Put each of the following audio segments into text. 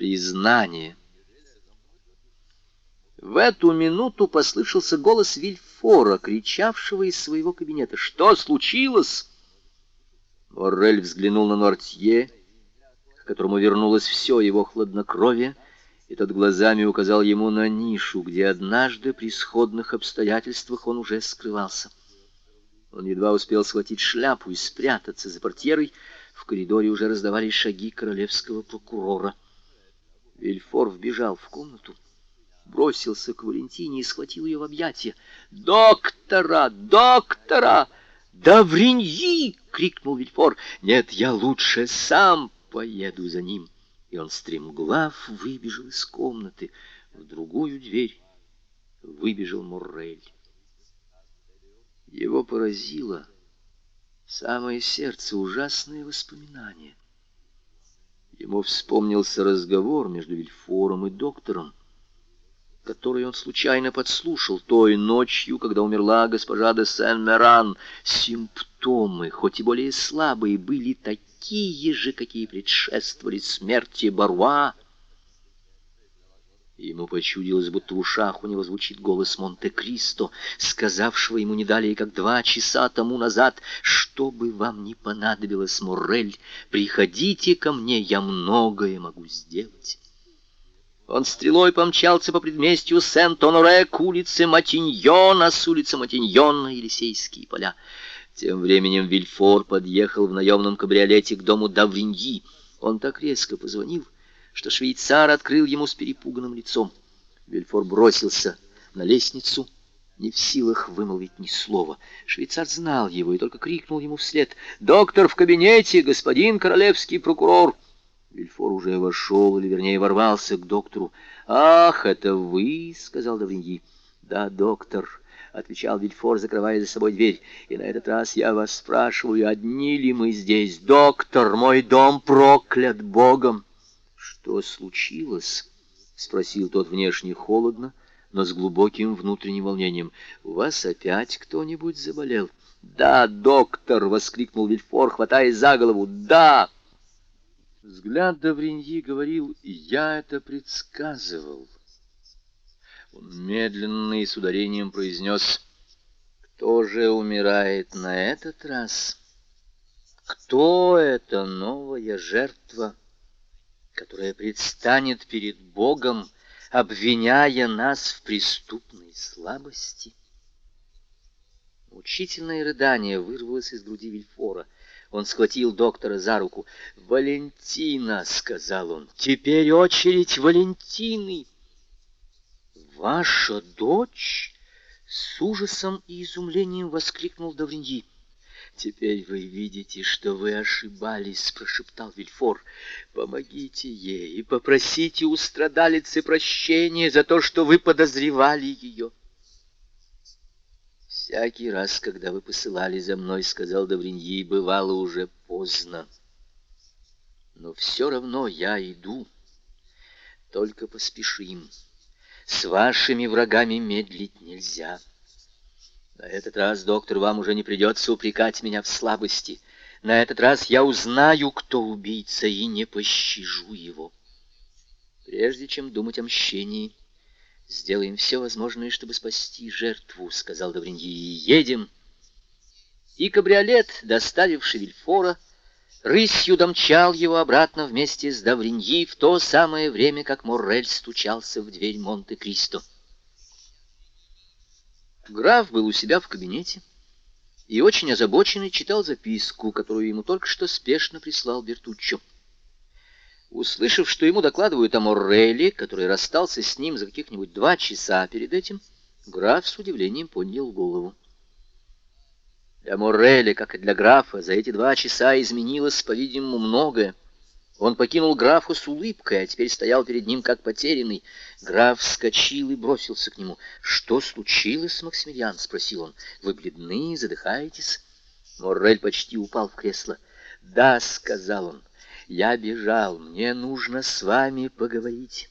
Признание. В эту минуту послышался голос Вильфора, кричавшего из своего кабинета. «Что случилось?» Моррель взглянул на Нортье, к которому вернулось все его хладнокровие, и тот глазами указал ему на нишу, где однажды при сходных обстоятельствах он уже скрывался. Он едва успел схватить шляпу и спрятаться за портьерой. В коридоре уже раздавались шаги королевского прокурора. Вильфор вбежал в комнату бросился к Валентине и схватил ее в объятия. «Доктора! Доктора! Да вриньи!» — крикнул Вильфор. «Нет, я лучше сам поеду за ним». И он стремглав выбежал из комнаты. В другую дверь выбежал Моррель. Его поразило самое сердце ужасное воспоминание. Ему вспомнился разговор между Вильфором и доктором который он случайно подслушал той ночью, когда умерла госпожа де Сен-Меран. Симптомы, хоть и более слабые, были такие же, какие предшествовали смерти Баруа. Ему почудилось, будто в ушах у него звучит голос Монте-Кристо, сказавшего ему не далее, как два часа тому назад, «Что бы вам ни понадобилось, Моррель, приходите ко мне, я многое могу сделать». Он стрелой помчался по предместью Сент-Оноре к улице Матиньона, с улицы Матиньона на Елисейские поля. Тем временем Вильфор подъехал в наемном кабриолете к дому Давриньи. Он так резко позвонил, что швейцар открыл ему с перепуганным лицом. Вильфор бросился на лестницу, не в силах вымолвить ни слова. Швейцар знал его и только крикнул ему вслед «Доктор в кабинете, господин королевский прокурор!» Вильфор уже вошел, или вернее ворвался к доктору. «Ах, это вы!» — сказал Давриньи. «Да, доктор», — отвечал Вильфор, закрывая за собой дверь. «И на этот раз я вас спрашиваю, одни ли мы здесь? Доктор, мой дом проклят Богом!» «Что случилось?» — спросил тот внешне холодно, но с глубоким внутренним волнением. «У вас опять кто-нибудь заболел?» «Да, доктор!» — воскликнул Вильфор, хватаясь за голову. «Да!» Взгляд Давриньи говорил, я это предсказывал. Он медленно и с ударением произнес, кто же умирает на этот раз? Кто эта новая жертва, которая предстанет перед Богом, обвиняя нас в преступной слабости? Учительное рыдание вырвалось из груди Вильфора — он схватил доктора за руку. «Валентина!» — сказал он. «Теперь очередь Валентины!» «Ваша дочь?» — с ужасом и изумлением воскликнул Давриньи. «Теперь вы видите, что вы ошибались», — прошептал Вильфор. «Помогите ей и попросите у страдалицы прощения за то, что вы подозревали ее». Всякий раз, когда вы посылали за мной, сказал Давриньи, бывало уже поздно. Но все равно я иду. Только поспешим. С вашими врагами медлить нельзя. На этот раз, доктор, вам уже не придется упрекать меня в слабости. На этот раз я узнаю, кто убийца, и не пощажу его. Прежде чем думать о мщении, «Сделаем все возможное, чтобы спасти жертву», — сказал Давриньи. «Едем». И кабриолет, доставивший Вильфора, рысью домчал его обратно вместе с Давриньи в то самое время, как Моррель стучался в дверь Монте-Кристо. Граф был у себя в кабинете и очень озабоченный читал записку, которую ему только что спешно прислал Бертуччо. Услышав, что ему докладывают о Морреле, который расстался с ним за каких-нибудь два часа перед этим, граф с удивлением поднял голову. Для Морреля, как и для графа, за эти два часа изменилось, по-видимому, многое. Он покинул графа с улыбкой, а теперь стоял перед ним как потерянный. Граф вскочил и бросился к нему. «Что случилось, Максимилиан?» — спросил он. «Вы бледны, задыхаетесь?» Моррель почти упал в кресло. «Да», — сказал он, я бежал, мне нужно с вами поговорить.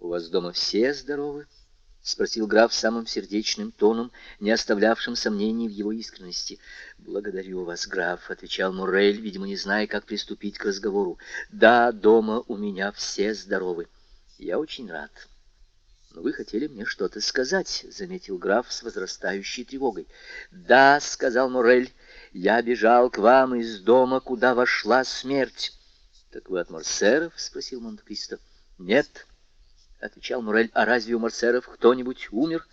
У вас дома все здоровы? — спросил граф самым сердечным тоном, не оставлявшим сомнений в его искренности. «Благодарю вас, граф», — отвечал Мурель, видимо, не зная, как приступить к разговору. «Да, дома у меня все здоровы. Я очень рад». «Но вы хотели мне что-то сказать», — заметил граф с возрастающей тревогой. «Да», — сказал Мурель, — «я бежал к вам из дома, куда вошла смерть». «Так вы от Морсеров?» — спросил Монте-Кристо. «Нет». — отвечал Мурель, — а разве у Марсеров кто-нибудь умер?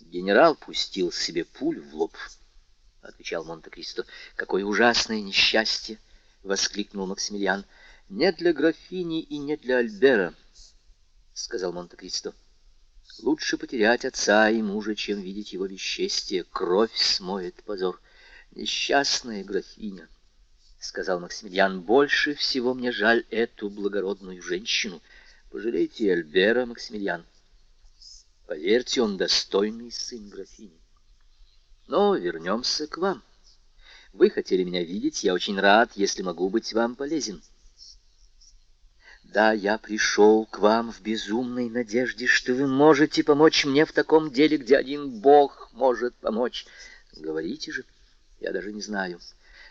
Генерал пустил себе пулю в лоб, — отвечал Монте-Кристо. — Какое ужасное несчастье! — воскликнул Максимилиан. — Не для графини и не для Альбера, — сказал Монте-Кристо. — Лучше потерять отца и мужа, чем видеть его бесчестие. Кровь смоет позор. Несчастная графиня, — сказал Максимилиан, — больше всего мне жаль эту благородную женщину. — Пожалейте Альбера, Максимилиан. Поверьте, он достойный сын графини. Но вернемся к вам. Вы хотели меня видеть, я очень рад, если могу быть вам полезен. Да, я пришел к вам в безумной надежде, что вы можете помочь мне в таком деле, где один Бог может помочь. Говорите же, я даже не знаю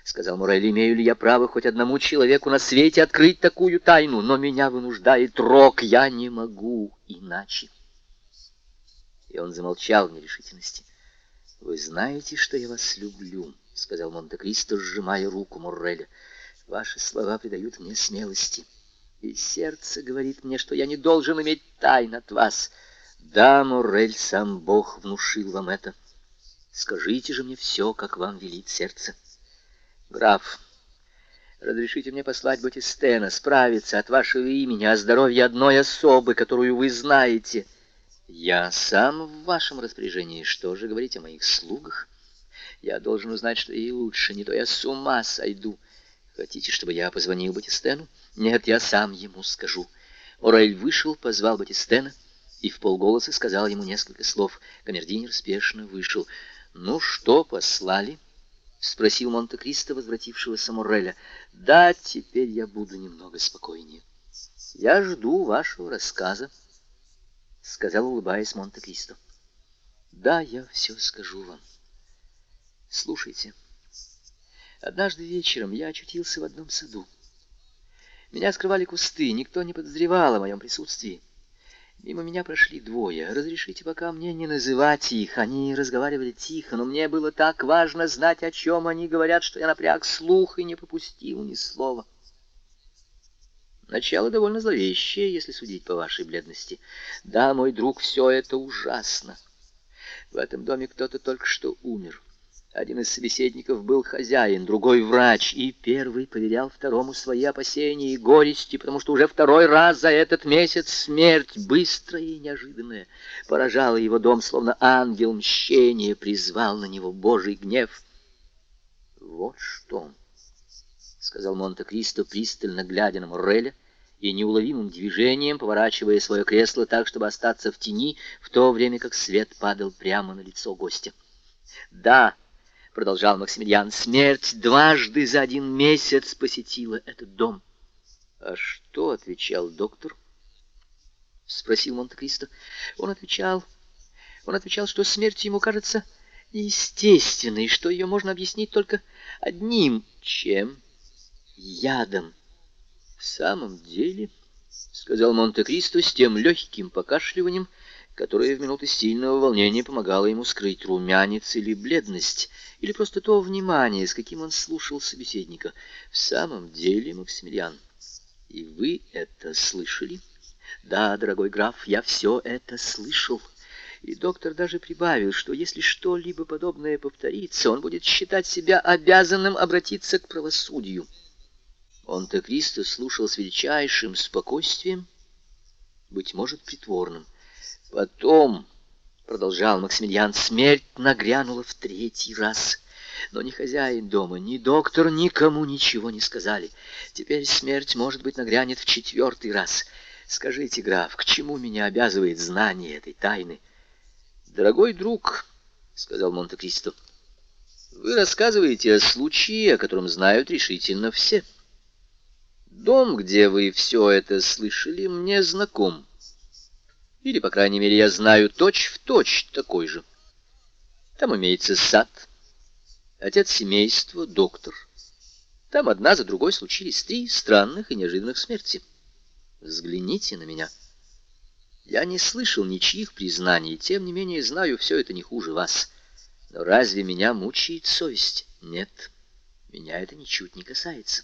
сказал Мурель, имею ли я право хоть одному человеку на свете открыть такую тайну, но меня вынуждает рок, я не могу иначе. И он замолчал в нерешительности. «Вы знаете, что я вас люблю», — сказал Монте-Кристо, сжимая руку Мурреля. «Ваши слова придают мне смелости, и сердце говорит мне, что я не должен иметь тайн от вас. Да, Муррель, сам Бог внушил вам это. Скажите же мне все, как вам велит сердце». Граф, разрешите мне послать Батистена, справиться от вашего имени о здоровье одной особы, которую вы знаете. Я сам в вашем распоряжении. Что же говорить о моих слугах? Я должен узнать, что ей лучше, не то я с ума сойду. Хотите, чтобы я позвонил Батистену? Нет, я сам ему скажу. Орель вышел, позвал Батистена и в полголоса сказал ему несколько слов. Камердинер спешно вышел. «Ну что, послали?» — спросил Монте-Кристо, возвратившегося Морреля. — Да, теперь я буду немного спокойнее. — Я жду вашего рассказа, — сказал, улыбаясь Монте-Кристо. — Да, я все скажу вам. Слушайте. Однажды вечером я очутился в одном саду. Меня скрывали кусты, никто не подозревал о моем присутствии. Мимо меня прошли двое. Разрешите пока мне не называть их. Они разговаривали тихо, но мне было так важно знать, о чем они говорят, что я напряг слух и не пропустил ни слова. Начало довольно зловещее, если судить по вашей бледности. Да, мой друг, все это ужасно. В этом доме кто-то только что умер. Один из собеседников был хозяин, другой врач, и первый поверял второму свои опасения и горести, потому что уже второй раз за этот месяц смерть, быстрая и неожиданная, поражала его дом, словно ангел мщения призвал на него Божий гнев. «Вот что!» — сказал Монте-Кристо, пристально глядя на Морреля, и неуловимым движением поворачивая свое кресло так, чтобы остаться в тени, в то время как свет падал прямо на лицо гостя. «Да!» — продолжал Максимилиан, — смерть дважды за один месяц посетила этот дом. — А что отвечал доктор? — спросил Монте-Кристо. Он отвечал... Он отвечал, что смерть ему кажется естественной, что ее можно объяснить только одним, чем ядом. — В самом деле, — сказал Монте-Кристо с тем легким покашливанием, которое в минуты сильного волнения помогало ему скрыть румянец или бледность, или просто то внимание, с каким он слушал собеседника. В самом деле, Максимилиан, и вы это слышали? Да, дорогой граф, я все это слышал. И доктор даже прибавил, что если что-либо подобное повторится, он будет считать себя обязанным обратиться к правосудию. Он-то Кристо слушал с величайшим спокойствием, быть может, притворным. Потом, продолжал Максимилиан, смерть нагрянула в третий раз. Но ни хозяин дома, ни доктор никому ничего не сказали. Теперь смерть, может быть, нагрянет в четвертый раз. Скажите, граф, к чему меня обязывает знание этой тайны? Дорогой друг, сказал Монте-Кристо, вы рассказываете о случае, о котором знают решительно все. Дом, где вы все это слышали, мне знаком. Или, по крайней мере, я знаю точь-в-точь точь такой же. Там имеется сад, отец семейства, доктор. Там одна за другой случились три странных и неожиданных смерти. Взгляните на меня. Я не слышал ничьих признаний, тем не менее знаю, все это не хуже вас. Но разве меня мучает совесть? Нет, меня это ничуть не касается.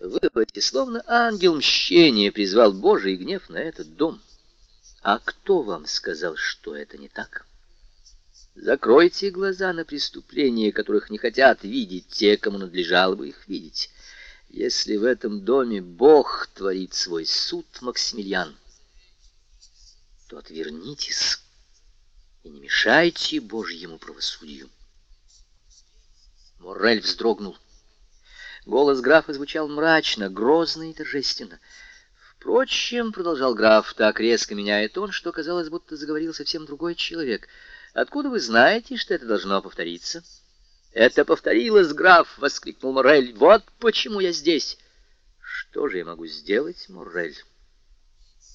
Вы говорите, словно ангел мщения призвал Божий гнев на этот дом. А кто вам сказал, что это не так? Закройте глаза на преступления, которых не хотят видеть те, кому надлежало бы их видеть. Если в этом доме Бог творит свой суд, Максимилиан, то отвернитесь и не мешайте Божьему правосудию. Моррель вздрогнул. Голос графа звучал мрачно, грозно и торжественно. Впрочем, продолжал граф, так резко меняя тон, что казалось, будто заговорил совсем другой человек — Откуда вы знаете, что это должно повториться? Это повторилось, граф, воскликнул Моррель. Вот почему я здесь. Что же я могу сделать, Моррель?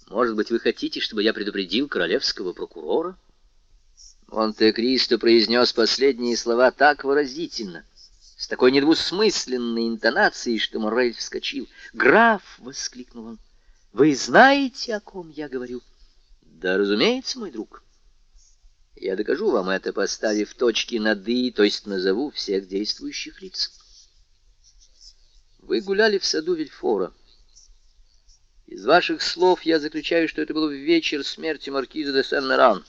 Может быть, вы хотите, чтобы я предупредил королевского прокурора? Монте-Кристо произнес последние слова так выразительно, с такой недвусмысленной интонацией, что Моррель вскочил. «Граф!» — воскликнул он. «Вы знаете, о ком я говорю?» «Да, разумеется, мой друг». Я докажу вам это, поставив точки над «и», то есть назову всех действующих лиц. Вы гуляли в саду Вильфора. Из ваших слов я заключаю, что это был вечер смерти маркиза де Сен-Меран.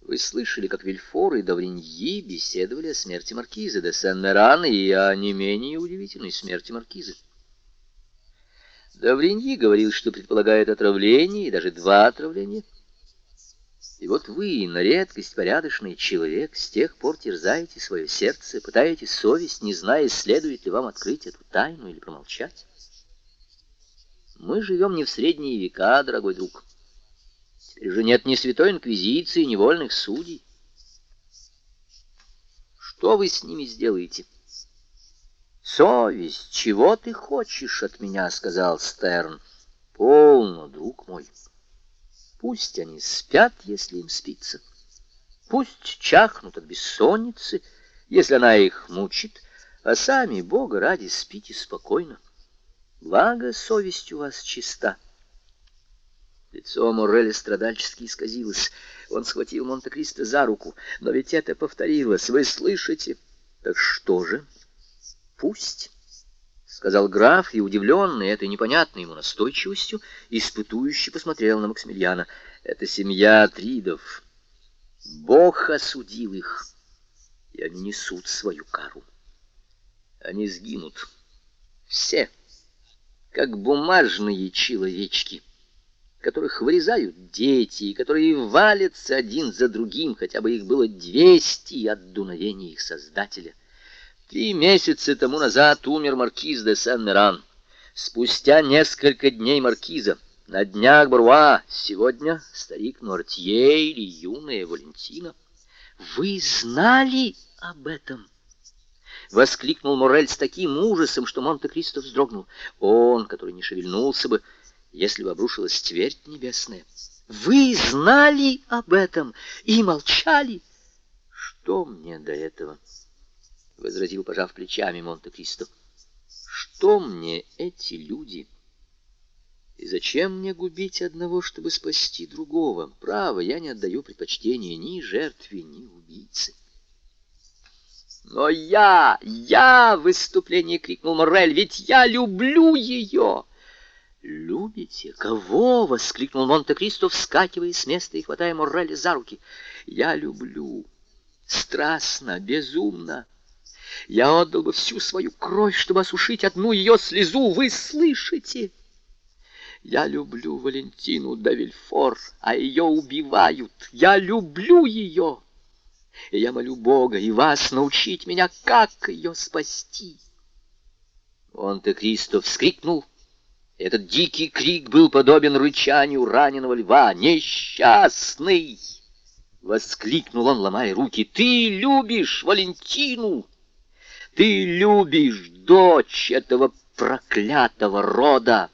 Вы слышали, как Вильфор и Давриньи беседовали о смерти маркиза де Сен-Меран и о не менее удивительной смерти маркизы. Давриньи говорил, что предполагает отравление, и даже два отравления — и вот вы, на редкость порядочный человек, с тех пор терзаете свое сердце, пытаетесь совесть, не зная, следует ли вам открыть эту тайну или промолчать. Мы живем не в средние века, дорогой друг. Теперь же нет ни святой инквизиции, ни вольных судей. Что вы с ними сделаете? Совесть, чего ты хочешь от меня, сказал Стерн. Полно, друг мой. Пусть они спят, если им спится. Пусть чахнут от бессонницы, если она их мучит, а сами, Бога ради, спите спокойно. Благо, совесть у вас чиста. Лицо Морреля страдальчески исказилось. Он схватил Монте-Кристо за руку. Но ведь это повторилось, вы слышите? Так что же? Пусть сказал граф, и, удивленный этой непонятной ему настойчивостью, испытующе посмотрел на Максимилиана. «Это семья Тридов. Бог осудил их, и они несут свою кару. Они сгинут. Все, как бумажные человечки» которых вырезают дети, и которые валятся один за другим, хотя бы их было двести от дуновения их Создателя. Три месяца тому назад умер маркиз де Сен-Меран. Спустя несколько дней маркиза. На днях Бруа. Сегодня старик Нортье или юная Валентина. Вы знали об этом? Воскликнул Морель с таким ужасом, что Монте-Кристо вздрогнул. Он, который не шевельнулся бы, если бы обрушилась твердь небесная. Вы знали об этом и молчали? Что мне до этого? — возразил, пожав плечами Монте-Кристо. «Что мне эти люди? И зачем мне губить одного, чтобы спасти другого? Право, я не отдаю предпочтения ни жертве, ни убийце». «Но я, я!» — в выступлении крикнул Моррель. «Ведь я люблю ее!» «Любите? Кого?» — воскликнул Монте-Кристо, вскакивая с места и хватая Морреля за руки. «Я люблю. Страстно, безумно. Я отдал бы всю свою кровь, чтобы осушить одну ее слезу. Вы слышите? Я люблю Валентину Давильфор, а ее убивают. Я люблю ее. И я молю Бога и вас научить меня, как ее спасти. Монте-Кристо вскрикнул. Этот дикий крик был подобен рычанию раненого льва. «Несчастный!» — воскликнул он, ломая руки. «Ты любишь Валентину!» Ты любишь дочь этого проклятого рода.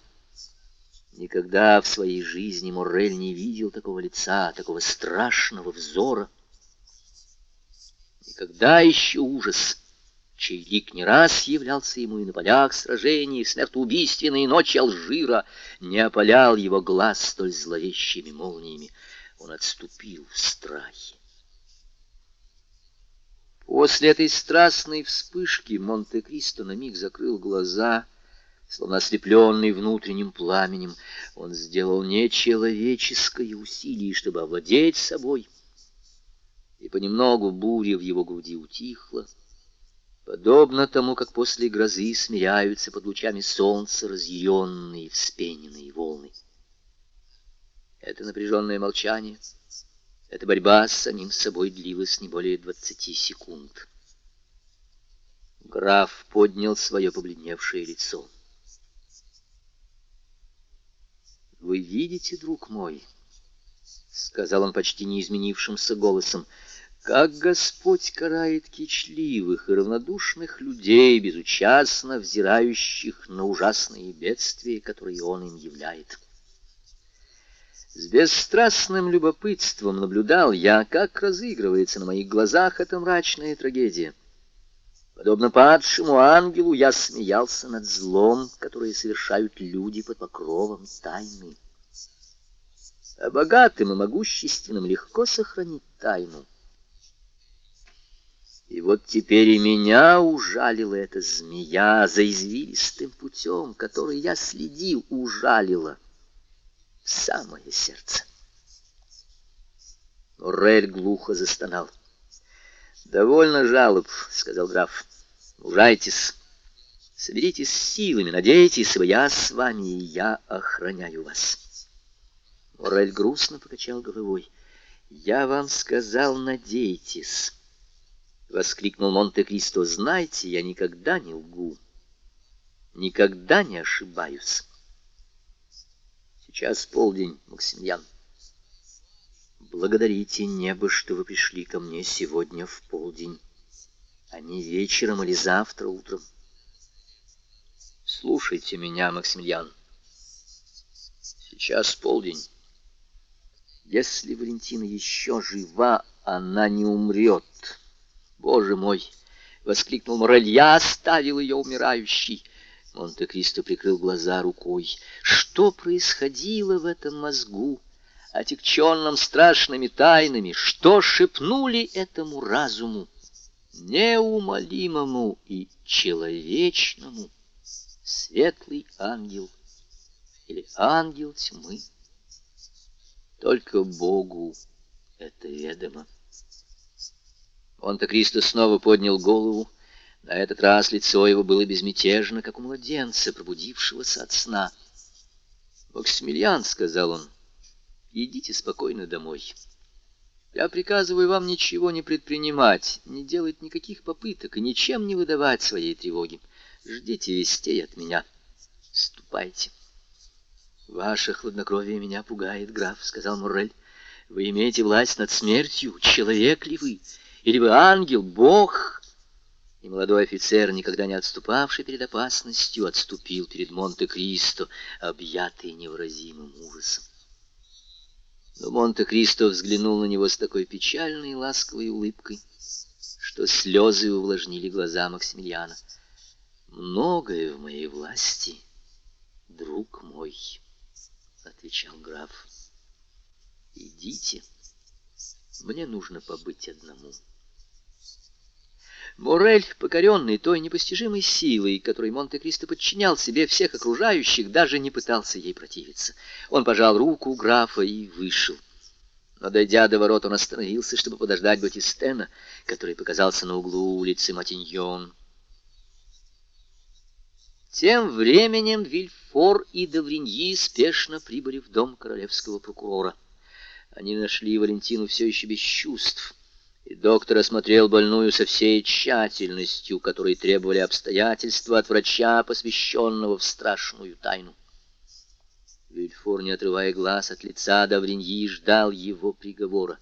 Никогда в своей жизни Моррель не видел такого лица, такого страшного взора. Никогда еще ужас, чей лик не раз являлся ему и на полях сражений, в смертоубийственные ночи Алжира, не опалял его глаз столь зловещими молниями. Он отступил в страхе. После этой страстной вспышки Монте-Кристо на миг закрыл глаза — Словно ослепленный внутренним пламенем, он сделал нечеловеческое усилие, чтобы овладеть собой. И понемногу буря в его груди утихла, подобно тому, как после грозы смиряются под лучами солнца разъяренные вспененные волны. Это напряженное молчание, эта борьба с самим собой длилась не более двадцати секунд. Граф поднял свое побледневшее лицо. «Вы видите, друг мой?» — сказал он почти неизменившимся голосом. «Как Господь карает кичливых и равнодушных людей, безучастно взирающих на ужасные бедствия, которые Он им являет». С бесстрастным любопытством наблюдал я, как разыгрывается на моих глазах эта мрачная трагедия. Подобно падшему ангелу, я смеялся над злом, которое совершают люди под покровом тайны. А богатым и могущественным легко сохранить тайну. И вот теперь и меня ужалила эта змея за извилистым путем, который я следил, ужалила самое сердце. Рель глухо застонал. «Довольно жалоб», — сказал граф. «Мужайтесь, соберитесь силами, надейтесь, я с вами, и я охраняю вас». Морель грустно покачал головой. «Я вам сказал, надейтесь», — воскликнул Монте-Кристо. «Знайте, я никогда не лгу, никогда не ошибаюсь». «Сейчас полдень, Максимьян». Благодарите небо, что вы пришли ко мне сегодня в полдень, а не вечером или завтра утром. Слушайте меня, Максимилиан. Сейчас полдень. Если Валентина еще жива, она не умрет. Боже мой! — воскликнул Морель. Я оставил ее умирающей. Монте-Кристо прикрыл глаза рукой. Что происходило в этом мозгу? отягченном страшными тайнами, что шепнули этому разуму, неумолимому и человечному, светлый ангел или ангел тьмы. Только Богу это ведомо. Он-то снова поднял голову. На этот раз лицо его было безмятежно, как у младенца, пробудившегося от сна. «Максимилиан», — сказал он, идите спокойно домой. Я приказываю вам ничего не предпринимать, не делать никаких попыток и ничем не выдавать своей тревоги. Ждите вестей от меня. Ступайте. Ваше хладнокровие меня пугает, граф, — сказал Муррель. Вы имеете власть над смертью. Человек ли вы? Или вы ангел, бог? И молодой офицер, никогда не отступавший перед опасностью, отступил перед Монте-Кристо, объятый невыразимым ужасом. Но Монте-Кристо взглянул на него с такой печальной и ласковой улыбкой, что слезы увлажнили глаза Максимилиана. «Многое в моей власти, друг мой», — отвечал граф. «Идите, мне нужно побыть одному». Морель, покоренный той непостижимой силой, которой Монте-Кристо подчинял себе всех окружающих, даже не пытался ей противиться. Он пожал руку графа и вышел. Но, дойдя до ворот, он остановился, чтобы подождать Батистена, который показался на углу улицы Матиньон. Тем временем Вильфор и Давриньи спешно прибыли в дом королевского прокурора. Они нашли Валентину все еще без чувств и доктор осмотрел больную со всей тщательностью, которой требовали обстоятельства от врача, посвященного в страшную тайну. Вильфор, не отрывая глаз от лица Давриньи, ждал его приговора.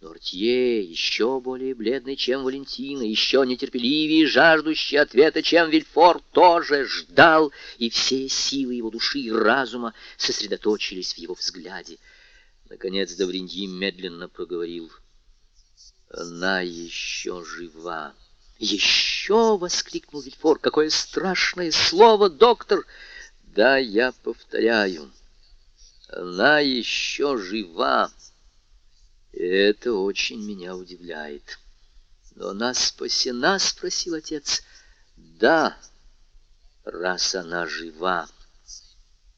Нортье, еще более бледный, чем Валентина, еще нетерпеливее, жаждущий ответа, чем Вильфор, тоже ждал, и все силы его души и разума сосредоточились в его взгляде. Наконец Давриньи медленно проговорил. «Она еще жива!» «Еще!» — воскликнул Вильфор. «Какое страшное слово, доктор!» «Да, я повторяю, она еще жива!» Это очень меня удивляет. Но она спасена, спросил отец. Да, раз она жива.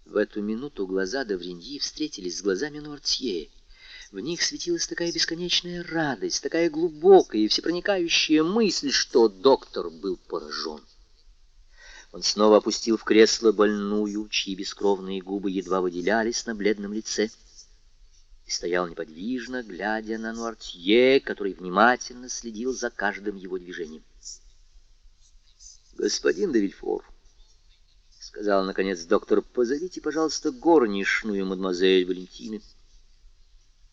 В эту минуту глаза Давриньи встретились с глазами Нуартье. В них светилась такая бесконечная радость, такая глубокая и всепроникающая мысль, что доктор был поражен. Он снова опустил в кресло больную, чьи бескровные губы едва выделялись на бледном лице и стоял неподвижно, глядя на Нуартье, который внимательно следил за каждым его движением. «Господин де Вильфор», — сказал, наконец, доктор, — «позовите, пожалуйста, горничную мадемуазель Валентины».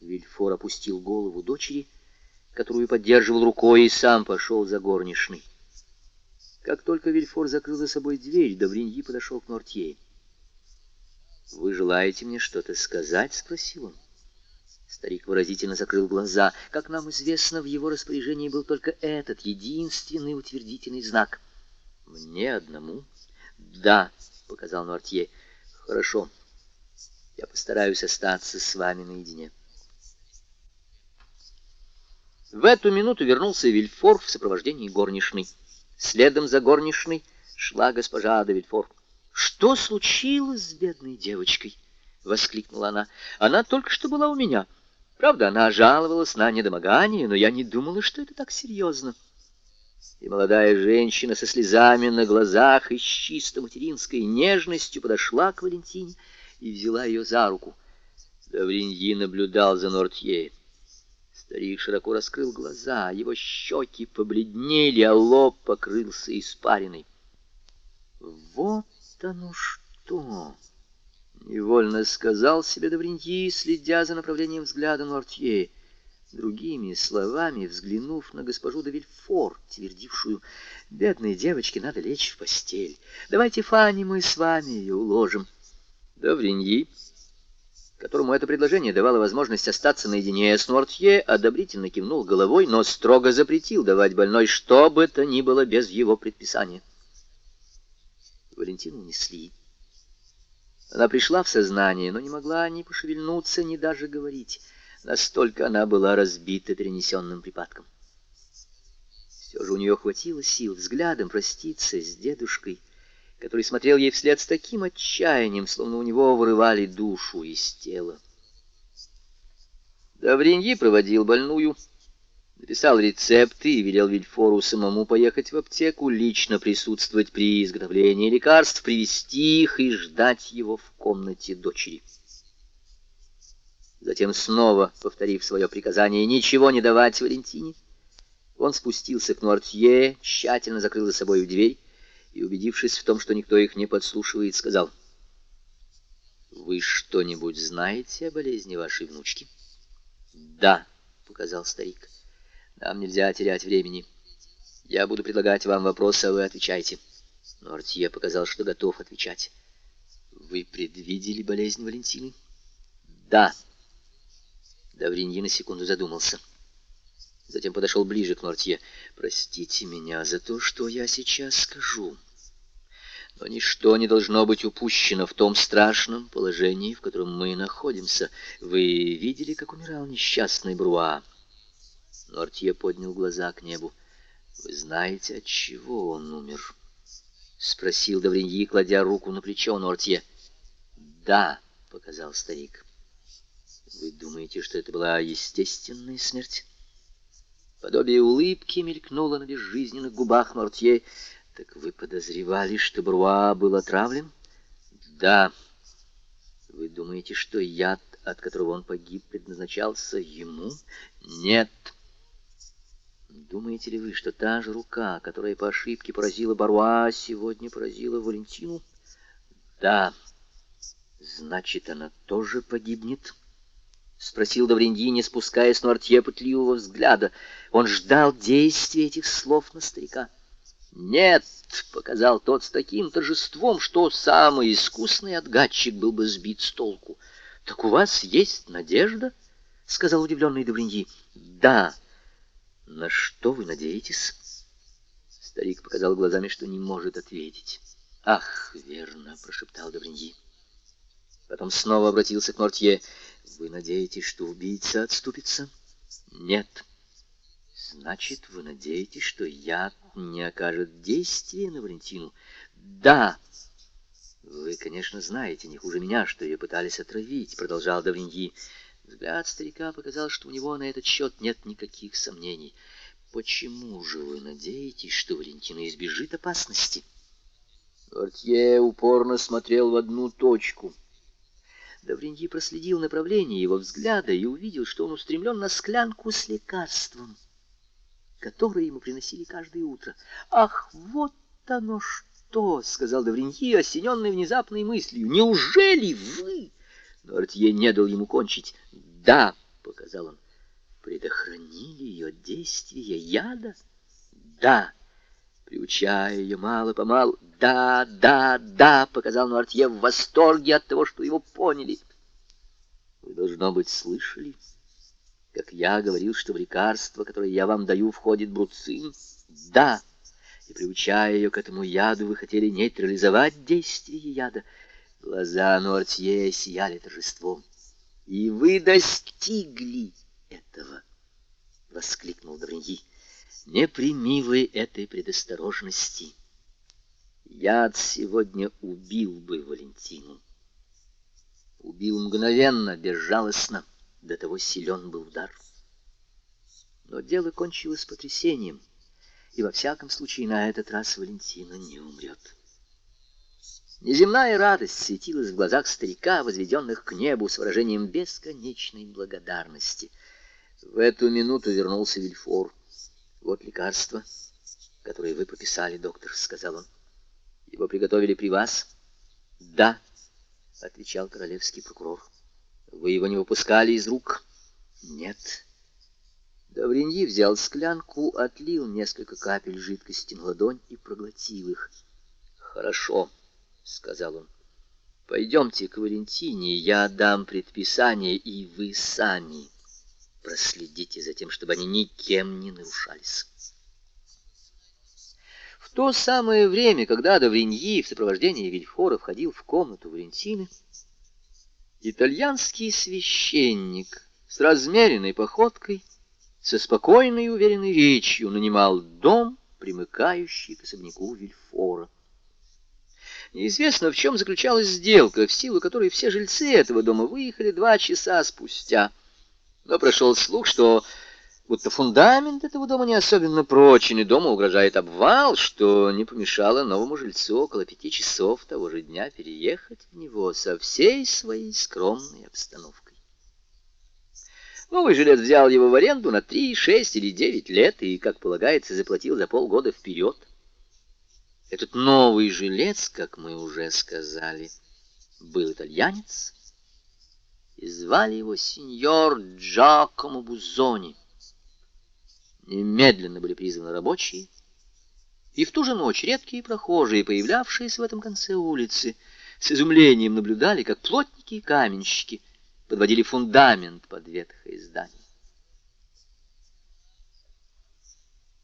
Вильфор опустил голову дочери, которую поддерживал рукой, и сам пошел за горничной. Как только Вильфор закрыл за собой дверь, Давриньи подошел к Нортье. «Вы желаете мне что-то сказать?» — спросил он. Старик выразительно закрыл глаза. Как нам известно, в его распоряжении был только этот единственный утвердительный знак. «Мне одному?» «Да», — показал Нуартье. «Хорошо. Я постараюсь остаться с вами наедине». В эту минуту вернулся Вильфор в сопровождении горничной. Следом за горничной шла госпожа де Вильфор. «Что случилось с бедной девочкой?» — воскликнула она. «Она только что была у меня». Правда, она жаловалась на недомогание, но я не думала, что это так серьезно. И молодая женщина со слезами на глазах и с чисто материнской нежностью подошла к Валентине и взяла ее за руку. Давриньи наблюдал за Нортье. Старик широко раскрыл глаза, его щеки побледнели, а лоб покрылся испариной. «Вот оно что!» Невольно сказал себе Добриньи, следя за направлением взгляда Нортье. Другими словами, взглянув на госпожу де Вильфор, твердившую, «Бедной девочке надо лечь в постель. Давайте, Фанни, мы с вами ее уложим». Добриньи, которому это предложение давало возможность остаться наедине с Нортье, одобрительно кивнул головой, но строго запретил давать больной что бы то ни было без его предписания. Валентину унесли. Она пришла в сознание, но не могла ни пошевельнуться, ни даже говорить. Настолько она была разбита перенесенным припадком. Все же у нее хватило сил взглядом проститься с дедушкой, который смотрел ей вслед с таким отчаянием, словно у него вырывали душу из тела. Давриньи проводил больную, написал рецепты и велел Вильфору самому поехать в аптеку, лично присутствовать при изготовлении лекарств, привести их и ждать его в комнате дочери. Затем, снова повторив свое приказание ничего не давать Валентине, он спустился к Нуартье, тщательно закрыл за собой дверь и, убедившись в том, что никто их не подслушивает, сказал, «Вы что-нибудь знаете о болезни вашей внучки?» «Да», — показал старик. Нам нельзя терять времени. Я буду предлагать вам вопросы, а вы отвечайте. Но Артье показал, что готов отвечать. Вы предвидели болезнь Валентины? Да. Давриньи на секунду задумался. Затем подошел ближе к Нортье. «Простите меня за то, что я сейчас скажу. Но ничто не должно быть упущено в том страшном положении, в котором мы находимся. Вы видели, как умирал несчастный Бруа?» Нортье поднял глаза к небу. «Вы знаете, от чего он умер?» — спросил Давриньи, кладя руку на плечо Нортье. «Да», — показал старик. «Вы думаете, что это была естественная смерть?» Подобие улыбки мелькнуло на безжизненных губах Нортье. «Так вы подозревали, что Бруа был отравлен?» «Да». «Вы думаете, что яд, от которого он погиб, предназначался ему?» «Нет». Думаете ли вы, что та же рука, которая по ошибке поразила Баруа, сегодня поразила Валентину? Да. Значит, она тоже погибнет? Спросил Давриньи, не спуская с Нуартье пытливого взгляда. Он ждал действия этих слов на старика. «Нет!» — показал тот с таким торжеством, что самый искусный отгадчик был бы сбит с толку. «Так у вас есть надежда?» — сказал удивленный Давриньи. «Да». «На что вы надеетесь?» Старик показал глазами, что не может ответить. «Ах, верно!» — прошептал Давриньи. Потом снова обратился к Мортье. Вы надеетесь, что убийца отступится? Нет. Значит, вы надеетесь, что яд не окажет действия на Валентину? Да. Вы, конечно, знаете не хуже меня, что ее пытались отравить, продолжал Давиньи. Взгляд старика показал, что у него на этот счет нет никаких сомнений. Почему же вы надеетесь, что Валентина избежит опасности? Портье упорно смотрел в одну точку — Давриньи проследил направление его взгляда и увидел, что он устремлен на склянку с лекарством, которое ему приносили каждое утро. «Ах, вот оно что!» — сказал Давриньи, осененный внезапной мыслью. «Неужели вы?» Но Артье не дал ему кончить. «Да!» — показал он. «Предохранили ее от действия яда?» «Да!» Приучая ее мало-помалу. «Да, да, да!» — показал Нуартье в восторге от того, что его поняли. «Вы, должно быть, слышали, как я говорил, что в лекарство, которое я вам даю, входит бруцин?» «Да!» И, приучая ее к этому яду, вы хотели нейтрализовать действие яда. Глаза Нуартье сияли торжеством. «И вы достигли этого!» — воскликнул Добриньи. Не прими вы этой предосторожности. Яд сегодня убил бы Валентину. Убил мгновенно, безжалостно, до того силен был удар. Но дело кончилось потрясением, и во всяком случае на этот раз Валентина не умрет. Неземная радость светилась в глазах старика, возведенных к небу с выражением бесконечной благодарности. В эту минуту вернулся Вильфор. «Вот лекарство, которое вы прописали, доктор», — сказал он. «Его приготовили при вас?» «Да», — отвечал королевский прокурор. «Вы его не выпускали из рук?» «Нет». Давриньи взял склянку, отлил несколько капель жидкости на ладонь и проглотил их. «Хорошо», — сказал он. «Пойдемте к Валентине, я дам предписание, и вы сами проследите за тем, чтобы они никем не нарушались. В то самое время, когда Давриньи в сопровождении Вильфора входил в комнату Валентины, итальянский священник с размеренной походкой, со спокойной и уверенной речью нанимал дом, примыкающий к особняку Вильфора. Неизвестно, в чем заключалась сделка, в силу которой все жильцы этого дома выехали два часа спустя — но прошел слух, что будто фундамент этого дома не особенно прочен, и дома угрожает обвал, что не помешало новому жильцу около пяти часов того же дня переехать в него со всей своей скромной обстановкой. Новый жилец взял его в аренду на три, шесть или девять лет и, как полагается, заплатил за полгода вперед. Этот новый жилец, как мы уже сказали, был итальянец, и звали его сеньор Джакомо Бузони. Немедленно были призваны рабочие, и в ту же ночь редкие прохожие, появлявшиеся в этом конце улицы, с изумлением наблюдали, как плотники и каменщики подводили фундамент под ветхое здание.